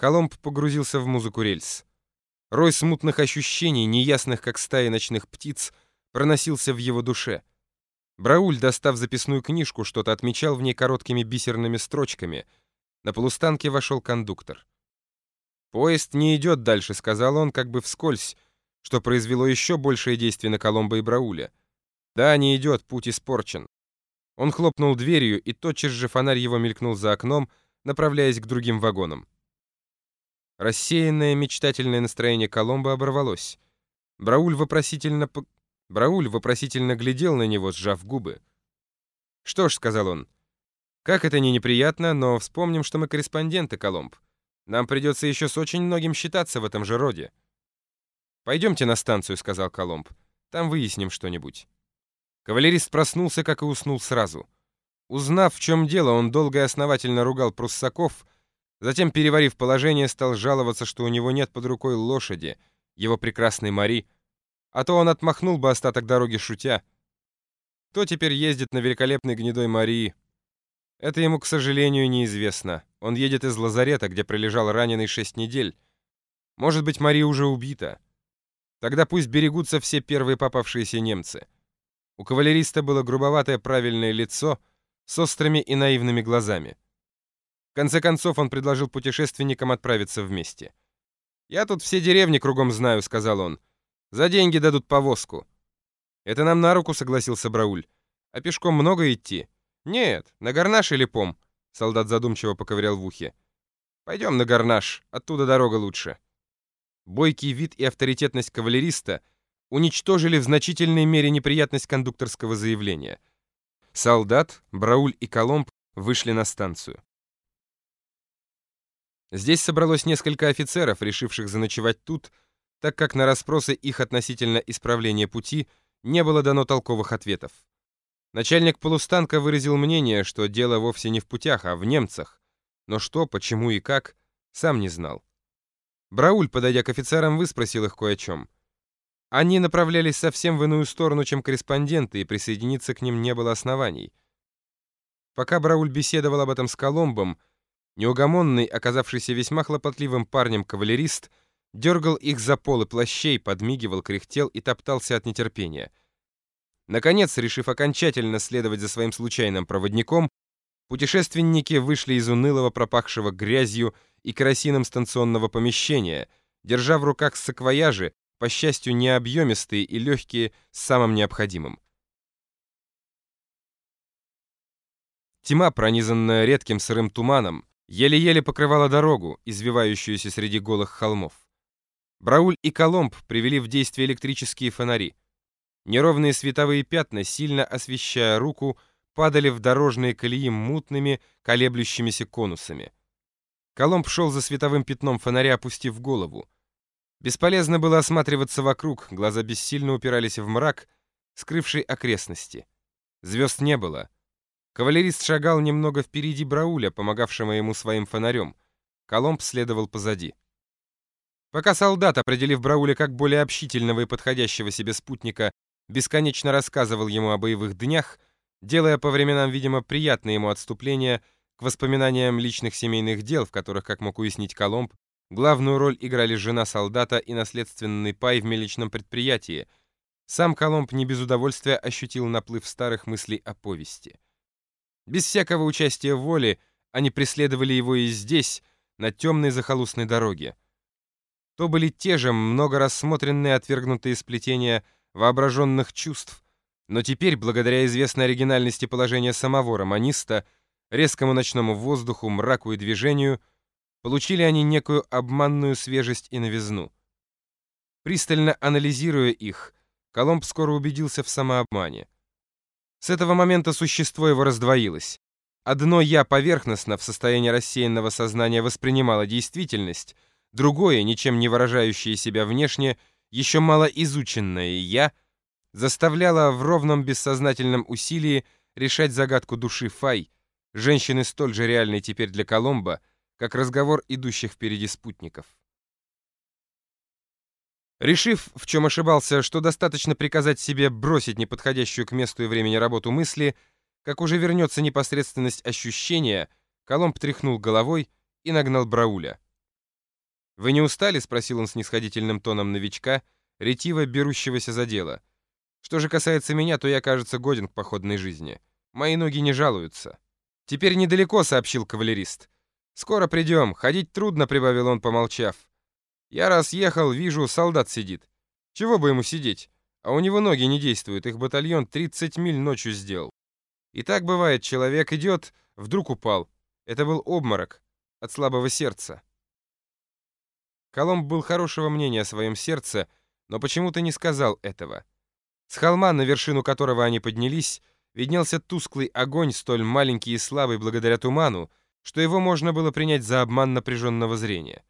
Коломб погрузился в музыку рельс. Рой смутных ощущений, неясных как стаи ночных птиц, проносился в его душе. Брауль, достав записную книжку, что-то отмечал в ней короткими бисерными строчками. На полустанке вошел кондуктор. «Поезд не идет дальше», — сказал он, как бы вскользь, что произвело еще большее действие на Коломбо и Брауля. «Да, не идет, путь испорчен». Он хлопнул дверью, и тотчас же фонарь его мелькнул за окном, направляясь к другим вагонам. Рассеянное мечтательное настроение Коломбо оборвалось. Брауль вопросительно, по... Брауль вопросительно глядел на него, сжав губы. «Что ж», — сказал он, — «как это не неприятно, но вспомним, что мы корреспонденты, Коломб. Нам придется еще с очень многим считаться в этом же роде». «Пойдемте на станцию», — сказал Коломб. «Там выясним что-нибудь». Кавалерист проснулся, как и уснул сразу. Узнав, в чем дело, он долго и основательно ругал пруссаков, Затем, переварив положение, стал жаловаться, что у него нет под рукой лошади, его прекрасной Мари, а то он отмахнул бы остаток дороги шутя. Кто теперь ездит на великолепной гнедой Марии? Это ему, к сожалению, неизвестно. Он едет из лазарета, где пролежал раненый шесть недель. Может быть, Мария уже убита. Тогда пусть берегутся все первые попавшиеся немцы. У кавалериста было грубоватое правильное лицо с острыми и наивными глазами. Конце концов он предложил путешественникам отправиться вместе. «Я тут все деревни кругом знаю», — сказал он. «За деньги дадут повозку». «Это нам на руку», — согласился Брауль. «А пешком много идти?» «Нет, на Гарнаш или Пом», — солдат задумчиво поковырял в ухе. «Пойдем на Гарнаш, оттуда дорога лучше». Бойкий вид и авторитетность кавалериста уничтожили в значительной мере неприятность кондукторского заявления. Солдат, Брауль и Коломб вышли на станцию. Здесь собралось несколько офицеров, решивших заночевать тут, так как на расспросы их относительно исправления пути не было дано толковых ответов. Начальник полустанка выразил мнение, что дело вовсе не в путях, а в немцах. Но что, почему и как, сам не знал. Брауль, подойдя к офицерам, выспросил их кое о чем. Они направлялись совсем в иную сторону, чем корреспонденты, и присоединиться к ним не было оснований. Пока Брауль беседовал об этом с Коломбом, Неугомонный, оказавшийся весьма хлопотливым парнем кавалерист, дергал их за полы плащей, подмигивал, кряхтел и топтался от нетерпения. Наконец, решив окончательно следовать за своим случайным проводником, путешественники вышли из унылого пропахшего грязью и керосином станционного помещения, держа в руках саквояжи, по счастью, необъемистые и легкие с самым необходимым. Тьма, пронизанная редким сырым туманом, еле-еле покрывала дорогу, извивающуюся среди голых холмов. Брауль и Коломб привели в действие электрические фонари. Неровные световые пятна, сильно освещая руку, падали в дорожные колеи мутными, колеблющимися конусами. Коломб шел за световым пятном фонаря, опустив голову. Бесполезно было осматриваться вокруг, глаза бессильно упирались в мрак, скрывший окрестности. Звезд не было — Кавалерист шагал немного впереди Брауля, помогавшего ему своим фонарем. Коломб следовал позади. Пока солдат, определив Брауля как более общительного и подходящего себе спутника, бесконечно рассказывал ему о боевых днях, делая по временам, видимо, приятное ему отступление к воспоминаниям личных семейных дел, в которых, как мог уяснить Коломб, главную роль играли жена солдата и наследственный пай в мелечном предприятии. Сам Коломб не без удовольствия ощутил наплыв старых мыслей о повести. Без всякого участия воли они преследовали его и здесь, на темной захолустной дороге. То были те же много рассмотренные отвергнутые сплетения воображенных чувств, но теперь, благодаря известной оригинальности положения самого романиста, резкому ночному воздуху, мраку и движению, получили они некую обманную свежесть и новизну. Пристально анализируя их, Коломб скоро убедился в самообмане. С этого момента существо его раздвоилось. Одно «я» поверхностно в состоянии рассеянного сознания воспринимало действительность, другое, ничем не выражающее себя внешне, еще мало изученное «я», заставляло в ровном бессознательном усилии решать загадку души Фай, женщины столь же реальной теперь для Коломбо, как разговор идущих впереди спутников. Решив, в чем ошибался, что достаточно приказать себе бросить неподходящую к месту и времени работу мысли, как уже вернется непосредственность ощущения, Коломб тряхнул головой и нагнал Брауля. «Вы не устали?» — спросил он снисходительным тоном новичка, ретиво берущегося за дело. «Что же касается меня, то я, кажется, годен к походной жизни. Мои ноги не жалуются». «Теперь недалеко», — сообщил кавалерист. «Скоро придем. Ходить трудно», — прибавил он, помолчав. «Я раз ехал, вижу, солдат сидит. Чего бы ему сидеть? А у него ноги не действуют, их батальон 30 миль ночью сделал. И так бывает, человек идет, вдруг упал. Это был обморок от слабого сердца». Коломб был хорошего мнения о своем сердце, но почему-то не сказал этого. С холма, на вершину которого они поднялись, виднелся тусклый огонь, столь маленький и слабый благодаря туману, что его можно было принять за обман напряженного зрения.